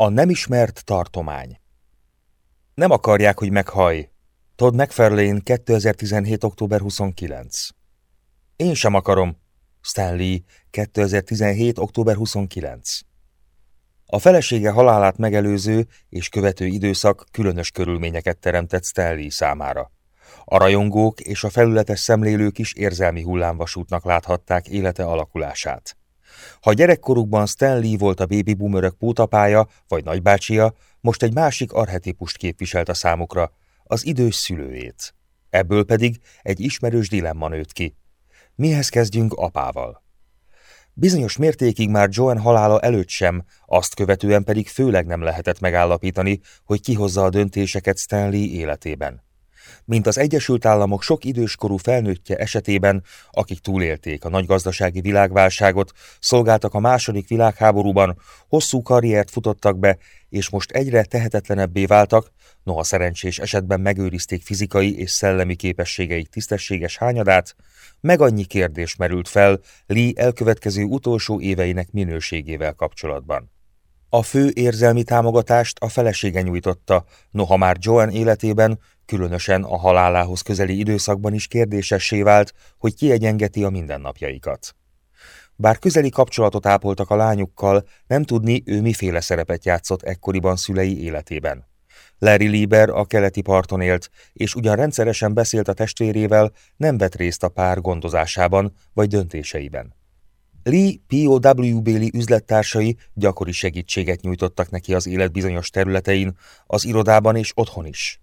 A nem ismert tartomány Nem akarják, hogy meghaj. Todd McFarlane 2017. október 29. Én sem akarom. Stanley 2017. október 29. A felesége halálát megelőző és követő időszak különös körülményeket teremtett Stanley számára. A rajongók és a felületes szemlélők is érzelmi hullámvasútnak láthatták élete alakulását. Ha gyerekkorukban Stanley volt a baby boomerök pótapája vagy nagybácsia, most egy másik arhetipust képviselt a számukra, az idős szülőjét. Ebből pedig egy ismerős dilemma nőtt ki. Mihez kezdjünk apával? Bizonyos mértékig már Joan halála előtt sem, azt követően pedig főleg nem lehetett megállapítani, hogy kihozza a döntéseket Stanley életében mint az Egyesült Államok sok időskorú felnőttje esetében, akik túlélték a nagy gazdasági világválságot, szolgáltak a második világháborúban, hosszú karriert futottak be, és most egyre tehetetlenebbé váltak, noha szerencsés esetben megőrizték fizikai és szellemi képességeik tisztességes hányadát, meg annyi kérdés merült fel Lee elkövetkező utolsó éveinek minőségével kapcsolatban. A fő érzelmi támogatást a felesége nyújtotta, noha már Joan életében Különösen a halálához közeli időszakban is kérdésessé vált, hogy kiegyengeti a mindennapjaikat. Bár közeli kapcsolatot ápoltak a lányukkal, nem tudni, ő miféle szerepet játszott ekkoriban szülei életében. Larry Lieber a keleti parton élt, és ugyan rendszeresen beszélt a testvérével, nem vett részt a pár gondozásában vagy döntéseiben. Lee POW béli üzlettársai gyakori segítséget nyújtottak neki az élet bizonyos területein, az irodában és otthon is.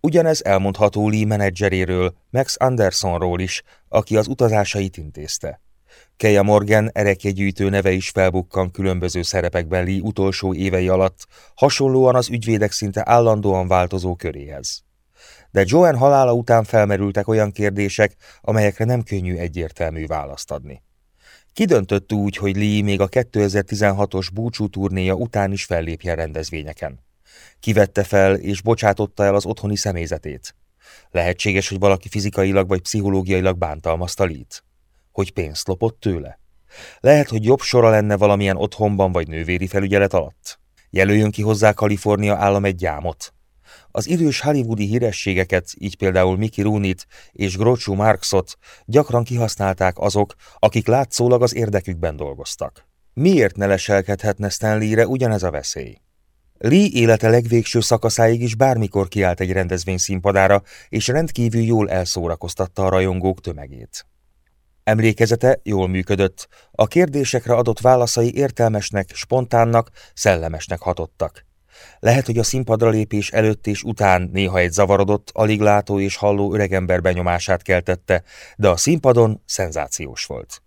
Ugyanez elmondható Lee menedzseréről, Max Andersonról is, aki az utazásait intézte. Keja Morgan erekjegyűjtő neve is felbukkan különböző szerepekben Lee utolsó évei alatt, hasonlóan az ügyvédek szinte állandóan változó köréhez. De Joan halála után felmerültek olyan kérdések, amelyekre nem könnyű egyértelmű választ adni. Kidöntött úgy, hogy Lee még a 2016-os búcsú turnéja után is fellépjen rendezvényeken. Kivette fel és bocsátotta el az otthoni személyzetét. Lehetséges, hogy valaki fizikailag vagy pszichológiailag bántalmazta Lít. Hogy pénzt lopott tőle. Lehet, hogy jobb sora lenne valamilyen otthonban vagy nővéri felügyelet alatt. Jelöljön ki hozzá Kalifornia állam egy gyámot. Az idős hollywoodi hírességeket, így például Mickey Rooney-t és Groucho Marxot gyakran kihasználták azok, akik látszólag az érdekükben dolgoztak. Miért ne leselkedhetne Stanley-re ugyanez a veszély? Lee élete legvégső szakaszáig is bármikor kiállt egy rendezvény színpadára, és rendkívül jól elszórakoztatta a rajongók tömegét. Emlékezete jól működött, a kérdésekre adott válaszai értelmesnek, spontánnak, szellemesnek hatottak. Lehet, hogy a színpadra lépés előtt és után néha egy zavarodott, alig látó és halló öregember benyomását keltette, de a színpadon szenzációs volt.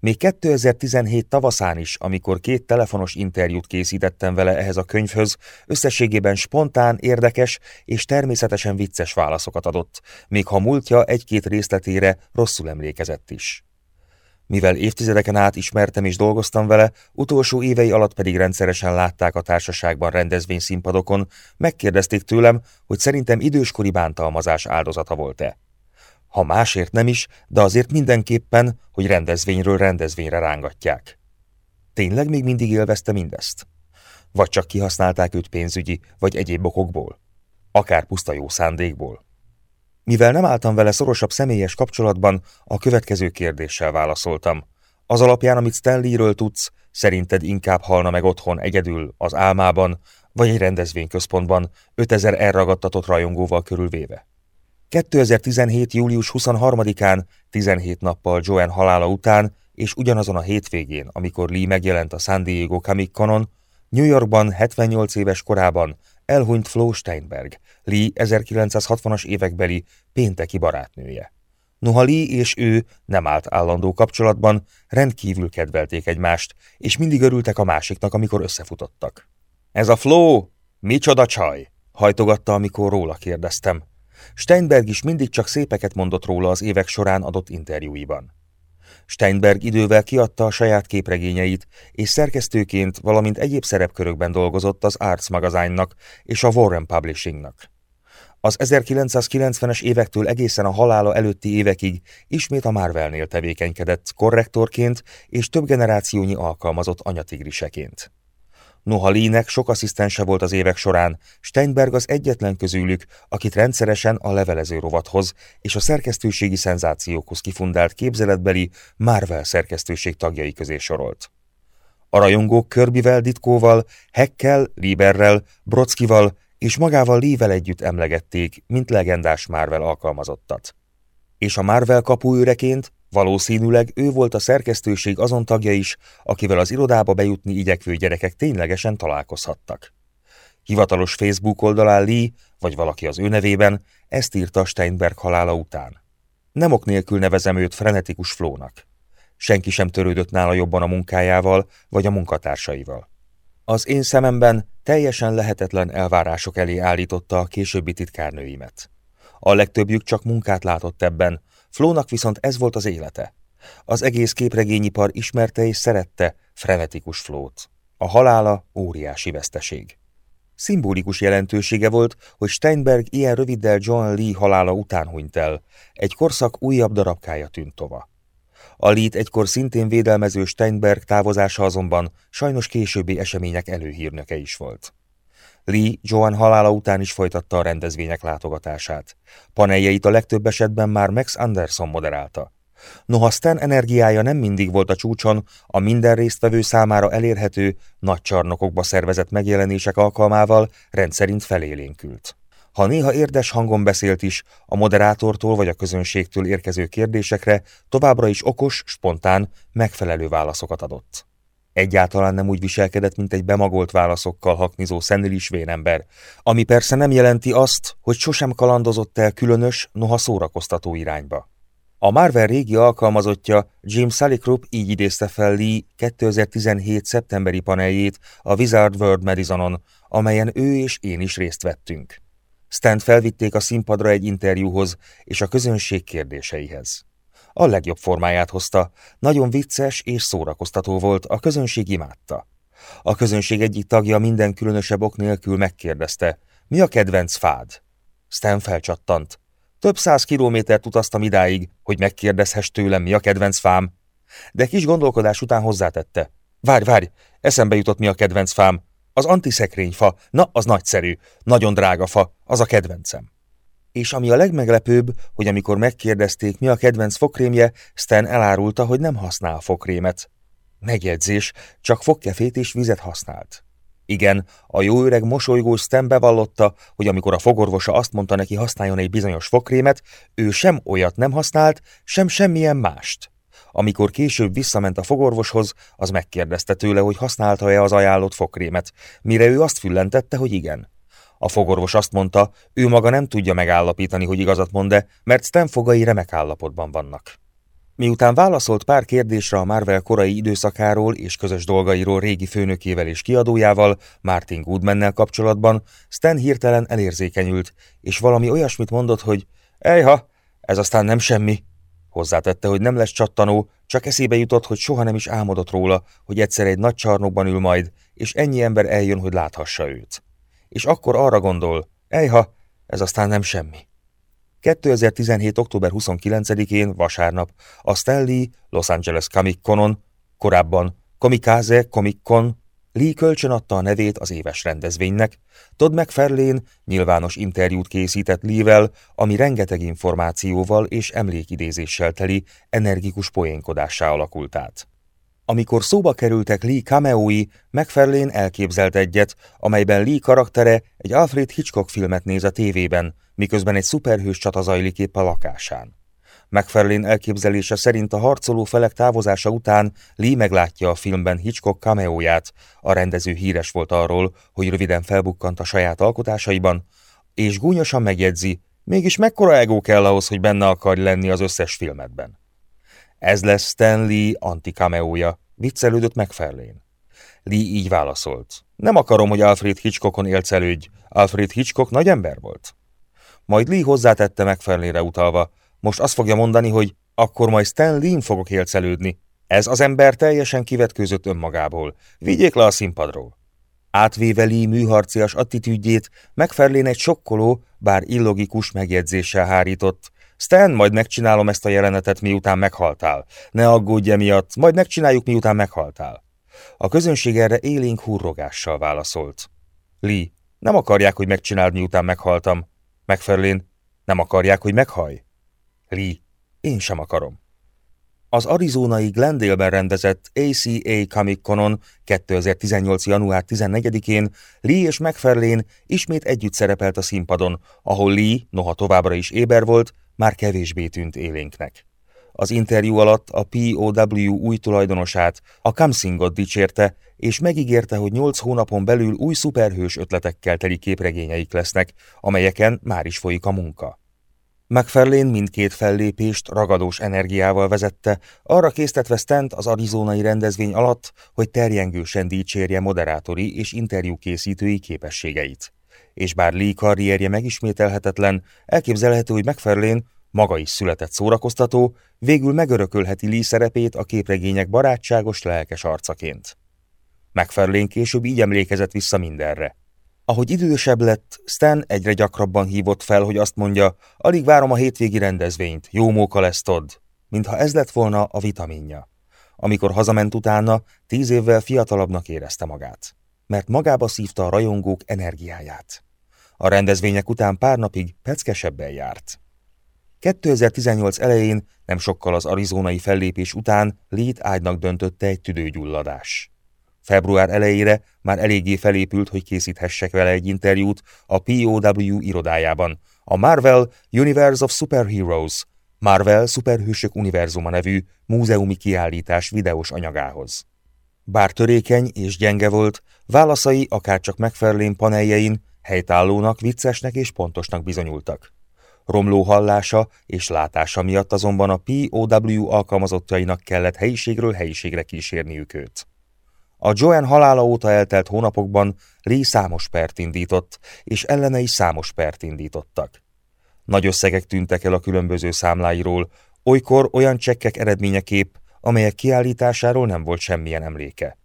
Még 2017 tavaszán is, amikor két telefonos interjút készítettem vele ehhez a könyvhöz, összességében spontán, érdekes és természetesen vicces válaszokat adott, még ha múltja egy-két részletére rosszul emlékezett is. Mivel évtizedeken át ismertem és dolgoztam vele, utolsó évei alatt pedig rendszeresen látták a társaságban rendezvényszínpadokon, megkérdezték tőlem, hogy szerintem időskori bántalmazás áldozata volt-e. Ha másért nem is, de azért mindenképpen, hogy rendezvényről rendezvényre rángatják. Tényleg még mindig élvezte mindezt? Vagy csak kihasználták őt pénzügyi, vagy egyéb okokból? Akár puszta jó szándékból? Mivel nem álltam vele szorosabb személyes kapcsolatban, a következő kérdéssel válaszoltam. Az alapján, amit Stanleyről tudsz, szerinted inkább halna meg otthon egyedül, az álmában, vagy egy rendezvényközpontban, 5000 elragadtatott rajongóval körülvéve? 2017. július 23-án, 17 nappal Joan halála után, és ugyanazon a hétvégén, amikor Lee megjelent a San Diego Comic Conon, New Yorkban 78 éves korában elhunyt Flo Steinberg, Lee 1960-as évekbeli pénteki barátnője. Noha Lee és ő nem állt állandó kapcsolatban, rendkívül kedvelték egymást, és mindig örültek a másiknak, amikor összefutottak. Ez a Flo, micsoda csaj? hajtogatta, amikor róla kérdeztem. Steinberg is mindig csak szépeket mondott róla az évek során adott interjúiban. Steinberg idővel kiadta a saját képregényeit, és szerkesztőként, valamint egyéb szerepkörökben dolgozott az Arts magazánynak és a Warren Publishingnak. Az 1990-es évektől egészen a halála előtti évekig ismét a Marvelnél tevékenykedett korrektorként és több generációnyi alkalmazott anyatigriseként. Noha Lee-nek sok asszisztense volt az évek során, Steinberg az egyetlen közülük, akit rendszeresen a levelező rovathoz és a szerkesztőségi szenzációkhoz kifundált képzeletbeli Marvel szerkesztőség tagjai közé sorolt. A rajongók Körbivel, Ditkóval, Hekkel, Lieberrel, Brockival és magával Lee-vel együtt emlegették, mint legendás Marvel alkalmazottat. És a Marvel kapuőreként valószínűleg ő volt a szerkesztőség azon tagja is, akivel az irodába bejutni igyekvő gyerekek ténylegesen találkozhattak. Hivatalos Facebook oldalán Lee, vagy valaki az ő nevében, ezt írta Steinberg halála után. Nem ok nélkül nevezem őt frenetikus flónak. Senki sem törődött nála jobban a munkájával, vagy a munkatársaival. Az én szememben teljesen lehetetlen elvárások elé állította a későbbi titkárnőimet. A legtöbbjük csak munkát látott ebben, Flónak viszont ez volt az élete. Az egész képregényipar ismerte és szerette frenetikus Flót. A halála óriási veszteség. Szimbolikus jelentősége volt, hogy Steinberg ilyen röviddel John Lee halála után hunyt el, egy korszak újabb darabkája tűnt tova. A Lee-t egykor szintén védelmező Steinberg távozása azonban sajnos későbbi események előhírnöke is volt. Lee Joan halála után is folytatta a rendezvények látogatását. Paneljeit a legtöbb esetben már Max Anderson moderálta. Noha Stan energiája nem mindig volt a csúcson, a minden résztvevő számára elérhető, nagy csarnokokba szervezett megjelenések alkalmával rendszerint felélénkült. Ha néha érdes hangon beszélt is, a moderátortól vagy a közönségtől érkező kérdésekre továbbra is okos, spontán, megfelelő válaszokat adott. Egyáltalán nem úgy viselkedett, mint egy bemagolt válaszokkal haknizó szenilis vénember, ami persze nem jelenti azt, hogy sosem kalandozott el különös, noha szórakoztató irányba. A Marvel régi alkalmazottja Jim Salikrup így idézte fel Lee 2017. szeptemberi paneljét a Wizard World Madisonon, amelyen ő és én is részt vettünk. Stant felvitték a színpadra egy interjúhoz és a közönség kérdéseihez. A legjobb formáját hozta, nagyon vicces és szórakoztató volt, a közönség imádta. A közönség egyik tagja minden különösebb ok nélkül megkérdezte, mi a kedvenc fád? Stan felcsattant. Több száz kilométert utaztam idáig, hogy megkérdezhess tőlem, mi a kedvenc fám. De kis gondolkodás után hozzátette. Várj, várj, eszembe jutott mi a kedvenc fám. Az antiszekrényfa, na, az nagyszerű, nagyon drága fa, az a kedvencem. És ami a legmeglepőbb, hogy amikor megkérdezték, mi a kedvenc fokrémje, Stan elárulta, hogy nem használ fokrémet. Megjegyzés, csak fogkefét és vizet használt. Igen, a jó öreg mosolygós Stan bevallotta, hogy amikor a fogorvosa azt mondta neki használjon egy bizonyos fokrémet, ő sem olyat nem használt, sem semmilyen mást. Amikor később visszament a fogorvoshoz, az megkérdezte tőle, hogy használta-e az ajánlott fokrémet, mire ő azt füllentette, hogy igen. A fogorvos azt mondta, ő maga nem tudja megállapítani, hogy igazat mond-e, mert Stan fogai remek állapotban vannak. Miután válaszolt pár kérdésre a Marvel korai időszakáról és közös dolgairól régi főnökével és kiadójával, Martin Goodmannel kapcsolatban, Stan hirtelen elérzékenyült, és valami olyasmit mondott, hogy Ejha, ez aztán nem semmi. Hozzátette, hogy nem lesz csattanó, csak eszébe jutott, hogy soha nem is álmodott róla, hogy egyszer egy nagy csarnokban ül majd, és ennyi ember eljön, hogy láthassa őt és akkor arra gondol, ejha, ez aztán nem semmi. 2017. október 29-én, vasárnap, a Stanley Los Angeles Comic Conon, korábban Comikaze Comic Con, Lee kölcsön adta a nevét az éves rendezvénynek, Todd McFarlane nyilvános interjút készített Lee-vel, ami rengeteg információval és emlékidézéssel teli, energikus poénkodássá alakult át. Amikor szóba kerültek Lee cameói, McFarlane elképzelt egyet, amelyben Lee karaktere egy Alfred Hitchcock filmet néz a tévében, miközben egy szuperhős csata zajlik épp a lakásán. McFarlane elképzelése szerint a harcoló felek távozása után Lee meglátja a filmben Hitchcock cameóját, a rendező híres volt arról, hogy röviden felbukkant a saját alkotásaiban, és gúnyosan megjegyzi, mégis mekkora ego kell ahhoz, hogy benne akarj lenni az összes filmedben. Ez lesz Stanley antikameója, viccelődött McFarlane. Lee így válaszolt. Nem akarom, hogy Alfred Hitchcockon élcelődj. Alfred Hitchcock nagy ember volt. Majd Lee hozzátette McFarlane-re utalva. Most azt fogja mondani, hogy akkor majd Stan Lee-n fogok élcelődni. Ez az ember teljesen kivetkőzött önmagából. Vigyék le a színpadról. Átvéve Lee műharcias attitűdjét, McFarlane egy sokkoló, bár illogikus megjegyzéssel hárított. Stan, majd megcsinálom ezt a jelenetet, miután meghaltál. Ne aggódj emiatt, majd megcsináljuk, miután meghaltál. A közönség erre élénk hurrogással válaszolt. Lee, nem akarják, hogy megcsináld, miután meghaltam. Megfelelén, nem akarják, hogy meghaj. Lee, én sem akarom. Az arizonai Glendale-ben rendezett ACA Comic Conon 2018. január 14-én Lee és McFarlane ismét együtt szerepelt a színpadon, ahol Lee, noha továbbra is éber volt, már kevésbé tűnt élénknek. Az interjú alatt a POW új tulajdonosát, a Kamsingot dicsérte, és megígérte, hogy nyolc hónapon belül új szuperhős ötletekkel teli képregényeik lesznek, amelyeken már is folyik a munka. McFarlane mindkét fellépést ragadós energiával vezette, arra késztetve Stent az arizonai rendezvény alatt, hogy terjengősen dicsérje moderátori és interjúkészítői képességeit. És bár Lee karrierje megismételhetetlen, elképzelhető, hogy McFarlane, maga is született szórakoztató, végül megörökölheti Lee szerepét a képregények barátságos, lelkes arcaként. McFarlane később így emlékezett vissza mindenre. Ahogy idősebb lett, Stan egyre gyakrabban hívott fel, hogy azt mondja, alig várom a hétvégi rendezvényt, jó móka lesz Todd, mintha ez lett volna a vitaminja. Amikor hazament utána, tíz évvel fiatalabbnak érezte magát, mert magába szívta a rajongók energiáját. A rendezvények után pár napig peckesebben járt. 2018 elején, nem sokkal az arizonai fellépés után lét ágynak döntötte egy tüdőgyulladás. Február elejére már eléggé felépült, hogy készíthessek vele egy interjút a POW irodájában, a Marvel Universe of Superheroes, Marvel Superhősök Univerzuma nevű múzeumi kiállítás videós anyagához. Bár törékeny és gyenge volt, válaszai akárcsak megfelelén paneljein helytállónak, viccesnek és pontosnak bizonyultak. Romló hallása és látása miatt azonban a POW alkalmazottjainak kellett helyiségről helyiségre kísérniük őt. A Joan halála óta eltelt hónapokban Lee számos pert indított, és ellene is számos pert indítottak. Nagy összegek tűntek el a különböző számláiról, olykor olyan csekkek eredményeképp, amelyek kiállításáról nem volt semmilyen emléke.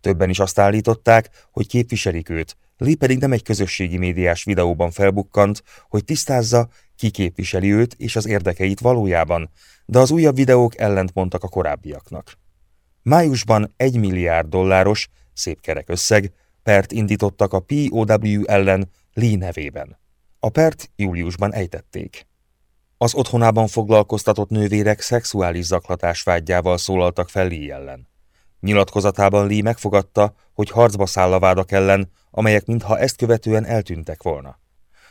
Többen is azt állították, hogy képviselik őt, Lee pedig nem egy közösségi médiás videóban felbukkant, hogy tisztázza, ki képviseli őt és az érdekeit valójában, de az újabb videók ellentmondtak a korábbiaknak. Májusban egy milliárd dolláros, szép kerek összeg, pert indítottak a POW ellen Lee nevében. A pert júliusban ejtették. Az otthonában foglalkoztatott nővérek szexuális zaklatás vágyával szólaltak fel Lee ellen. Nyilatkozatában Lee megfogadta, hogy harcba száll a vádak ellen, amelyek mintha ezt követően eltűntek volna.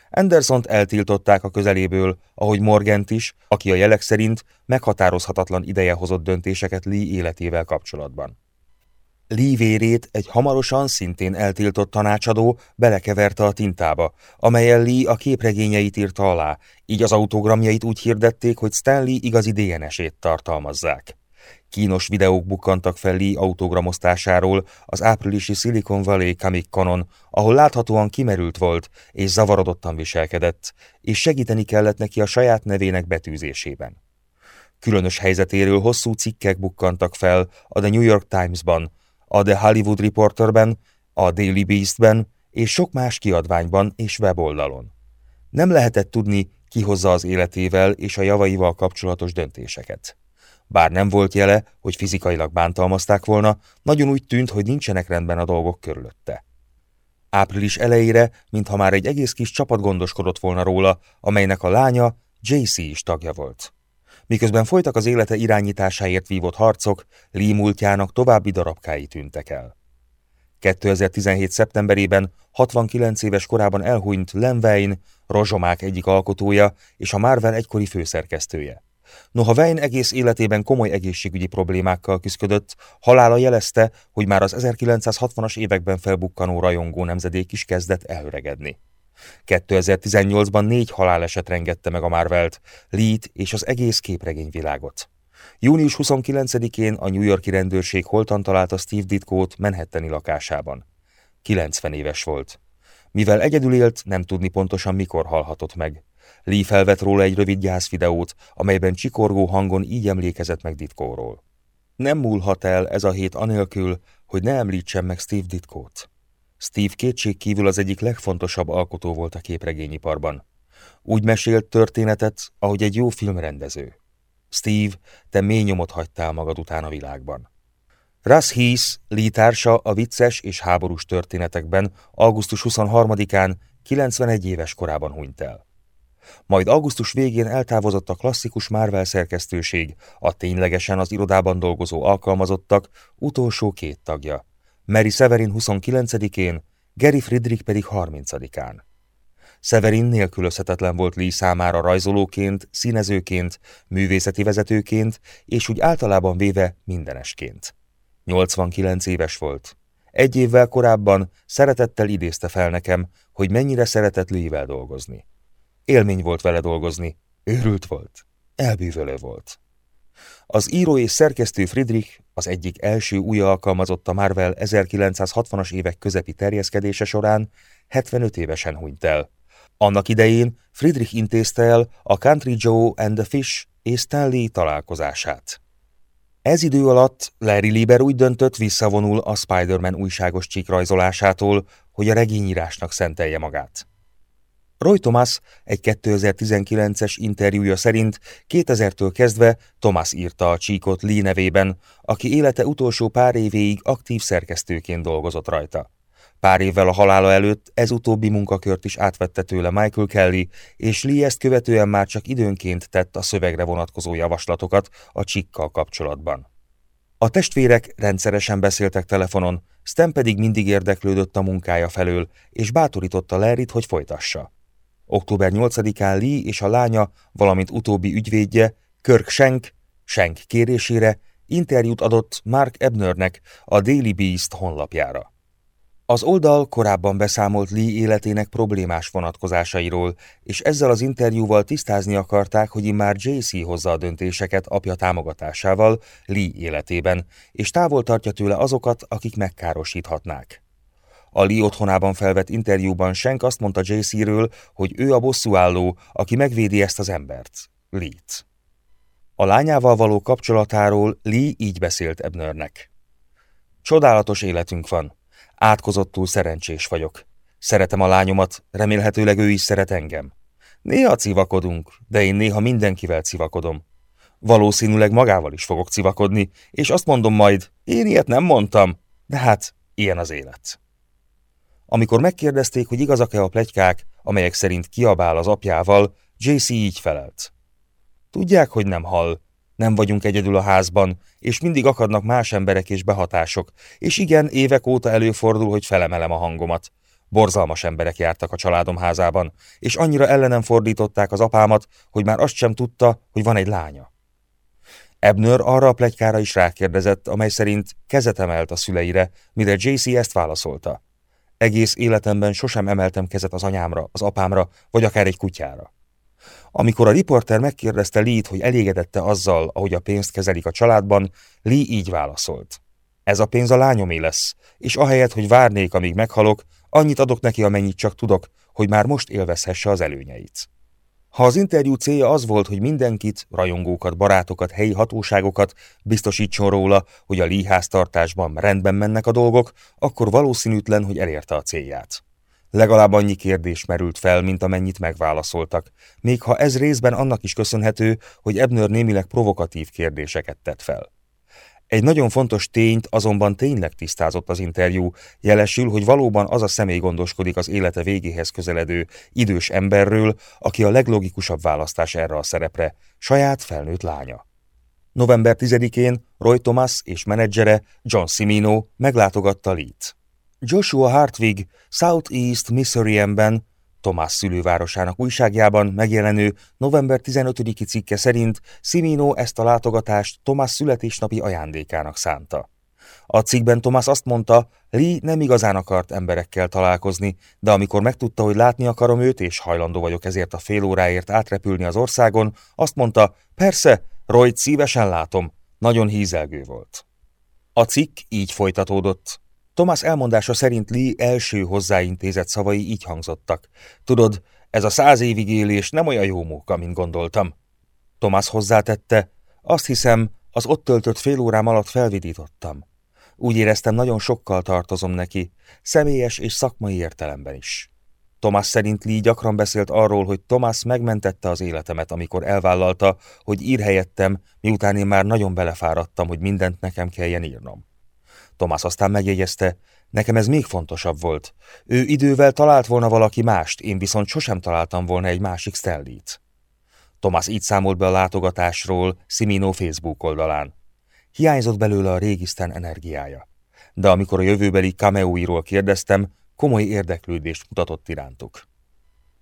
Andersont eltiltották a közeléből, ahogy Morgant is, aki a jelek szerint meghatározhatatlan ideje hozott döntéseket Lee életével kapcsolatban. Lee vérét egy hamarosan szintén eltiltott tanácsadó belekeverte a tintába, amelyen Lee a képregényeit írta alá, így az autogramjait úgy hirdették, hogy Stanley igazi DNS-ét tartalmazzák. Kínos videók bukkantak fel Lee autogramosztásáról az áprilisi Silicon Valley Comic Conon, ahol láthatóan kimerült volt és zavarodottan viselkedett, és segíteni kellett neki a saját nevének betűzésében. Különös helyzetéről hosszú cikkek bukkantak fel a The New York Times-ban, a The Hollywood Reporterben, a Daily Beast-ben és sok más kiadványban és weboldalon. Nem lehetett tudni, ki hozza az életével és a javaival kapcsolatos döntéseket. Bár nem volt jele, hogy fizikailag bántalmazták volna, nagyon úgy tűnt, hogy nincsenek rendben a dolgok körülötte. Április elejére, mintha már egy egész kis csapat gondoskodott volna róla, amelynek a lánya JC is tagja volt. Miközben folytak az élete irányításáért vívott harcok, Lee múltjának további darabkái tűntek el. 2017. szeptemberében 69 éves korában elhunyt Len Wayne, Rozsomák egyik alkotója és a Marvel egykori főszerkesztője. Noha Wayne egész életében komoly egészségügyi problémákkal küzdött, halála jelezte, hogy már az 1960-as években felbukkanó rajongó nemzedék is kezdett elöregedni. 2018-ban négy haláleset rengette meg a Marvelt, Lee-t és az egész képregényvilágot. Június 29-én a New Yorki rendőrség holtan találta Steve Ditkót Manhattani lakásában. 90 éves volt. Mivel egyedül élt, nem tudni pontosan mikor halhatott meg. Lee felvett róla egy rövid gyászvideót, amelyben csikorgó hangon így emlékezett meg Ditkóról. Nem múlhat el ez a hét anélkül, hogy ne említsem meg Steve Ditkót. Steve kétség kívül az egyik legfontosabb alkotó volt a képregényiparban. Úgy mesélt történetet, ahogy egy jó filmrendező. Steve, te mély nyomot hagytál magad után a világban. Russ Heath, Lee társa a vicces és háborús történetekben augusztus 23-án 91 éves korában hunyt el. Majd augusztus végén eltávozott a klasszikus Marvel szerkesztőség, a ténylegesen az irodában dolgozó alkalmazottak utolsó két tagja. Mary Severin 29-én, Gary Friedrich pedig 30-án. Severin nélkülözhetetlen volt Lee számára rajzolóként, színezőként, művészeti vezetőként, és úgy általában véve mindenesként. 89 éves volt. Egy évvel korábban szeretettel idézte fel nekem, hogy mennyire szeretett Lee-vel dolgozni. Élmény volt vele dolgozni, őrült volt, elbűvölő volt. Az író és szerkesztő Friedrich, az egyik első új alkalmazott a Marvel 1960-as évek közepi terjeszkedése során 75 évesen hunyt el. Annak idején Friedrich intézte el a Country Joe and the Fish és Stanley találkozását. Ez idő alatt Larry Lieber úgy döntött, visszavonul a Spider-Man újságos csíkrajzolásától, hogy a regényírásnak szentelje magát. Roy Thomas egy 2019-es interjúja szerint 2000-től kezdve Thomas írta a csíkot Lee nevében, aki élete utolsó pár évéig aktív szerkesztőként dolgozott rajta. Pár évvel a halála előtt ez utóbbi munkakört is átvette tőle Michael Kelly, és Lee ezt követően már csak időnként tett a szövegre vonatkozó javaslatokat a csikkal kapcsolatban. A testvérek rendszeresen beszéltek telefonon, Stan pedig mindig érdeklődött a munkája felől, és bátorította Larryt, hogy folytassa. Október 8-án Lee és a lánya, valamint utóbbi ügyvédje, Kirk Schenk, Schenk kérésére interjút adott Mark Ebnernek a Daily Beast honlapjára. Az oldal korábban beszámolt Lee életének problémás vonatkozásairól, és ezzel az interjúval tisztázni akarták, hogy immár JC hozza a döntéseket apja támogatásával Lee életében, és távol tartja tőle azokat, akik megkárosíthatnák. A Lee otthonában felvett interjúban Senk azt mondta JC-ről, hogy ő a bosszúálló, aki megvédi ezt az embert, Lee-t. A lányával való kapcsolatáról Lee így beszélt Ebnernek. Csodálatos életünk van. Átkozottul szerencsés vagyok. Szeretem a lányomat, remélhetőleg ő is szeret engem. Néha civakodunk, de én néha mindenkivel civakodom. Valószínűleg magával is fogok civakodni, és azt mondom majd, én ilyet nem mondtam, de hát ilyen az élet. Amikor megkérdezték, hogy igazak-e a plegykák, amelyek szerint kiabál az apjával, JC így felelt. Tudják, hogy nem hall, nem vagyunk egyedül a házban, és mindig akadnak más emberek és behatások, és igen, évek óta előfordul, hogy felemelem a hangomat. Borzalmas emberek jártak a családom házában, és annyira ellenem fordították az apámat, hogy már azt sem tudta, hogy van egy lánya. Ebner arra a plegykára is rákérdezett, amely szerint kezet emelt a szüleire, mire JC ezt válaszolta. Egész életemben sosem emeltem kezet az anyámra, az apámra, vagy akár egy kutyára. Amikor a riporter megkérdezte Lee-t, hogy elégedette azzal, ahogy a pénzt kezelik a családban, Lee így válaszolt. Ez a pénz a lányomé lesz, és ahelyett, hogy várnék, amíg meghalok, annyit adok neki, amennyit csak tudok, hogy már most élvezhesse az előnyeit. Ha az interjú célja az volt, hogy mindenkit, rajongókat, barátokat, helyi hatóságokat biztosítson róla, hogy a líháztartásban rendben mennek a dolgok, akkor valószínűtlen, hogy elérte a célját. Legalább annyi kérdés merült fel, mint amennyit megválaszoltak, még ha ez részben annak is köszönhető, hogy Ebner némileg provokatív kérdéseket tett fel. Egy nagyon fontos tényt azonban tényleg tisztázott az interjú, jelesül, hogy valóban az a személy gondoskodik az élete végéhez közeledő, idős emberről, aki a leglogikusabb választás erre a szerepre, saját felnőtt lánya. November 10-én Roy Thomas és menedzsere John Simino meglátogatta Lee-t. Joshua Hartwig Southeast Missourienben Tomás szülővárosának újságjában megjelenő november 15-i cikke szerint Simino ezt a látogatást Tomás születésnapi ajándékának szánta. A cikkben Tomás azt mondta, Lee nem igazán akart emberekkel találkozni, de amikor megtudta, hogy látni akarom őt, és hajlandó vagyok ezért a fél óráért átrepülni az országon, azt mondta, persze, Royt szívesen látom, nagyon hízelgő volt. A cikk így folytatódott. Thomas elmondása szerint Lee első hozzáintézett szavai így hangzottak. Tudod, ez a száz évig élés nem olyan jó móka, mint gondoltam. Thomas hozzátette, azt hiszem, az ott töltött fél órám alatt felvidítottam. Úgy éreztem, nagyon sokkal tartozom neki, személyes és szakmai értelemben is. Thomas szerint Lee gyakran beszélt arról, hogy Thomas megmentette az életemet, amikor elvállalta, hogy ír helyettem, miután én már nagyon belefáradtam, hogy mindent nekem kelljen írnom. Thomas aztán megjegyezte, nekem ez még fontosabb volt. Ő idővel talált volna valaki mást, én viszont sosem találtam volna egy másik Stellit. Thomas így számolt be a látogatásról Simino Facebook oldalán. Hiányzott belőle a régisztán energiája. De amikor a jövőbeli cameóiról kérdeztem, komoly érdeklődést mutatott irántuk.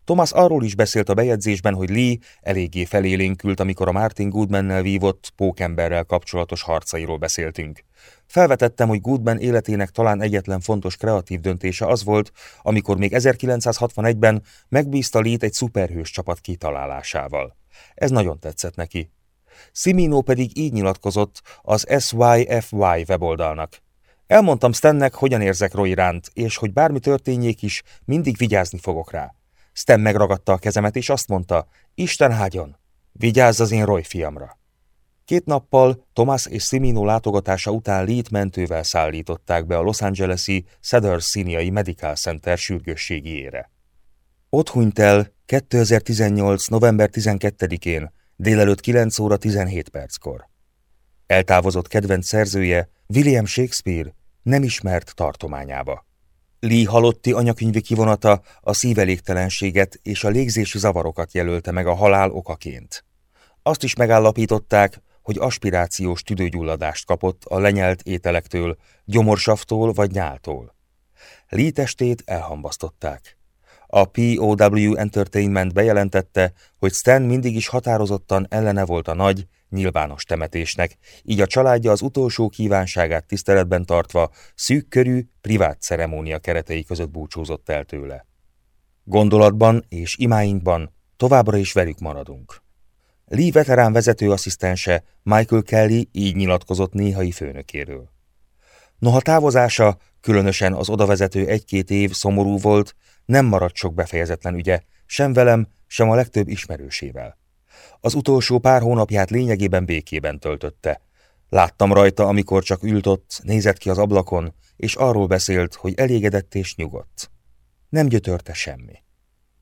Thomas arról is beszélt a bejegyzésben, hogy Lee eléggé felélénkült, amikor a Martin Goodmannel vívott pókemberrel kapcsolatos harcairól beszéltünk. Felvetettem, hogy Goodman életének talán egyetlen fontos kreatív döntése az volt, amikor még 1961-ben megbízta Lee-t egy szuperhős csapat kitalálásával. Ez nagyon tetszett neki. Simino pedig így nyilatkozott az SYFY weboldalnak. Elmondtam Stennek, hogyan érzek Roy iránt, és hogy bármi történjék is, mindig vigyázni fogok rá. Stan megragadta a kezemet, és azt mondta, Isten hágyon, vigyázz az én Roy fiamra. Két nappal Thomas és Simino látogatása után Lee-t mentővel szállították be a Los Angeles-i Cedars Sinai Medical Center sürgősségiére. Ott hunyt el 2018. november 12-én, délelőtt 9 óra 17 perckor. Eltávozott kedvenc szerzője William Shakespeare nem ismert tartományába. Lee halotti anyakönyvi kivonata a szívelégtelenséget és a légzési zavarokat jelölte meg a halál okaként. Azt is megállapították, hogy aspirációs tüdőgyulladást kapott a lenyelt ételektől, gyomorsavtól vagy nyáltól. Lee testét elhambasztották. A POW Entertainment bejelentette, hogy Stan mindig is határozottan ellene volt a nagy, nyilvános temetésnek, így a családja az utolsó kívánságát tiszteletben tartva szűkkörű, privát ceremónia keretei között búcsúzott el tőle. Gondolatban és imáinkban továbbra is velük maradunk. Lee veterán vezetőasszisztense Michael Kelly így nyilatkozott néhai főnökéről. Noha távozása, különösen az odavezető egy-két év szomorú volt, nem maradt sok befejezetlen ügye, sem velem, sem a legtöbb ismerősével. Az utolsó pár hónapját lényegében békében töltötte. Láttam rajta, amikor csak ült ott, nézett ki az ablakon, és arról beszélt, hogy elégedett és nyugodt. Nem gyötörte semmi.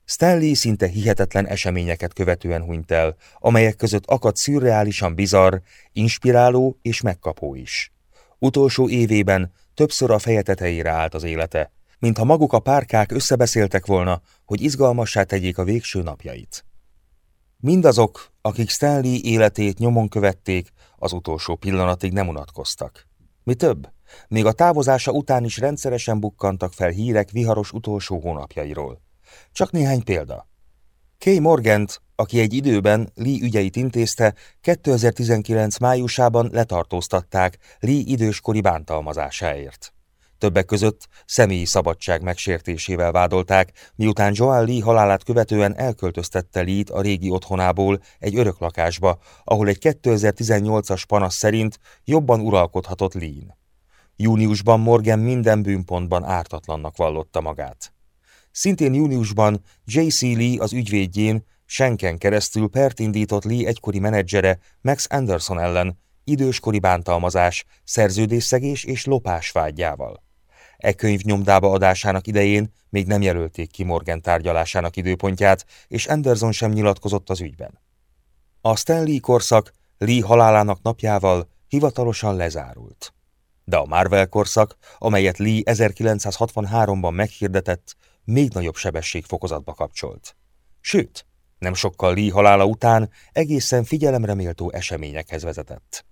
Stanley szinte hihetetlen eseményeket követően hunyt el, amelyek között akadt szürreálisan bizarr, inspiráló és megkapó is. Utolsó évében többször a feje tetejére állt az élete, mintha maguk a párkák összebeszéltek volna, hogy izgalmassá tegyék a végső napjait. Mindazok, akik Stanley életét nyomon követték, az utolsó pillanatig nem unatkoztak. Mi több, még a távozása után is rendszeresen bukkantak fel hírek viharos utolsó hónapjairól. Csak néhány példa. Kay Morgant, aki egy időben Lee ügyeit intézte, 2019 májusában letartóztatták Lee időskori bántalmazásáért. Többek között személyi szabadság megsértésével vádolták, miután Joan Lee halálát követően elköltöztette Lee-t a régi otthonából egy öröklakásba, ahol egy 2018-as panasz szerint jobban uralkodhatott Lee-n. Júniusban Morgan minden bűnpontban ártatlannak vallotta magát. Szintén júniusban J.C. Lee az ügyvédjén Senken keresztül pert indított Lee egykori menedzsere Max Anderson ellen, időskori bántalmazás, szerződésszegés és lopás vágyával. E könyv nyomdába adásának idején még nem jelölték ki Morgan tárgyalásának időpontját, és Anderson sem nyilatkozott az ügyben. A Stanley korszak Lee halálának napjával hivatalosan lezárult. De a Marvel korszak, amelyet Lee 1963-ban meghirdetett, még nagyobb sebességfokozatba kapcsolt. Sőt, nem sokkal Lee halála után egészen figyelemreméltó eseményekhez vezetett.